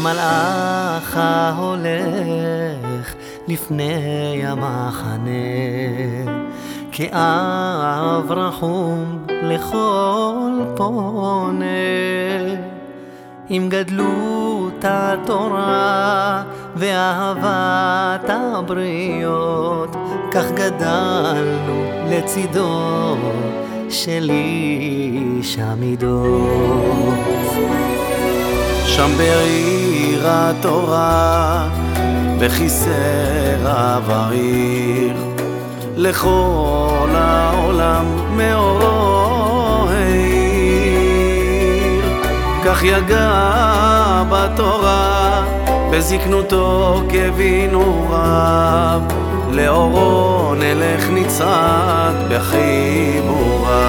כמלאך ההולך לפני המחנה, כאב רחום לכל פונה. עם גדלות התורה ואהבת הבריות, כך גדלנו לצידו של איש המידות. שם בעיר התורה, בכיסא רב העיר, לכל העולם מאורו האיר. כך יגע בתורה, בזקנותו כבינו רב, לאורו נלך נצעד בחיבוריו.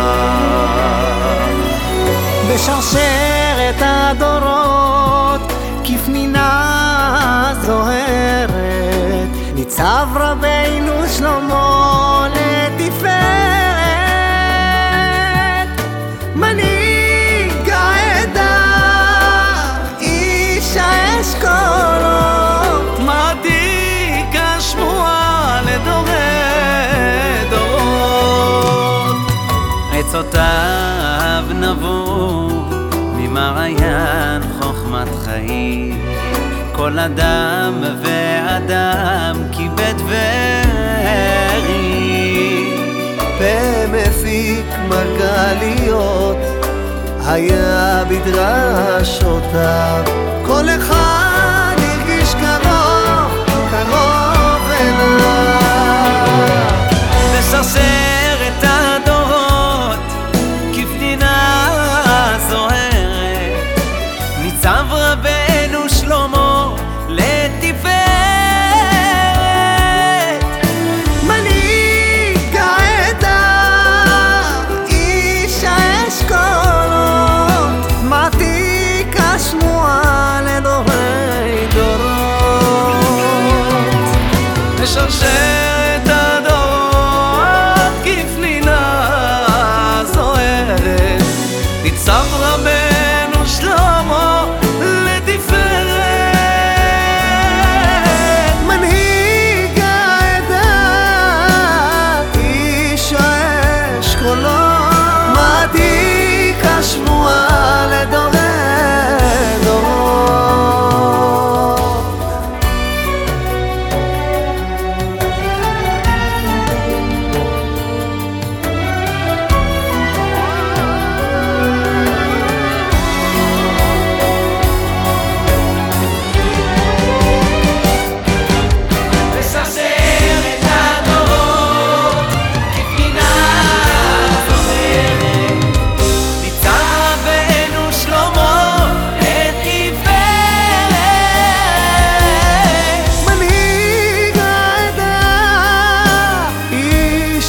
בשרשרת הדורות, כפנינה זוהרת, ניצב רבינו שלמה לתפארת. מנהיג העדה, איש האשכולות, מעתיק השמועה לדורי דורות. עצותיו נבעו ממעיין חוכמת חיים. כל אדם ואדם כיבד והרים. במפיק מרגליות היה בדרשותיו כל אחד לשרשרת הדורות כפנינה זוהרת. ניצב רבנו שלמה לתפארת. מנהיג העדה איש האשכולות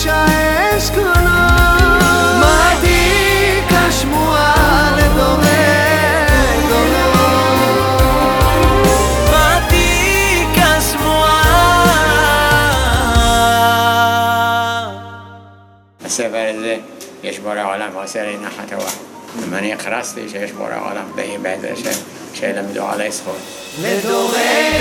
איש האשכולות מעתיק השמועה לדורי דורות מעתיק השמועה הספר הזה, יש בורא עולם עושה לי נחת רוח. אם אני הכרזתי שיש בורא עולם, ויהי בעזר השם, שילמדו עלי זכות. לדורי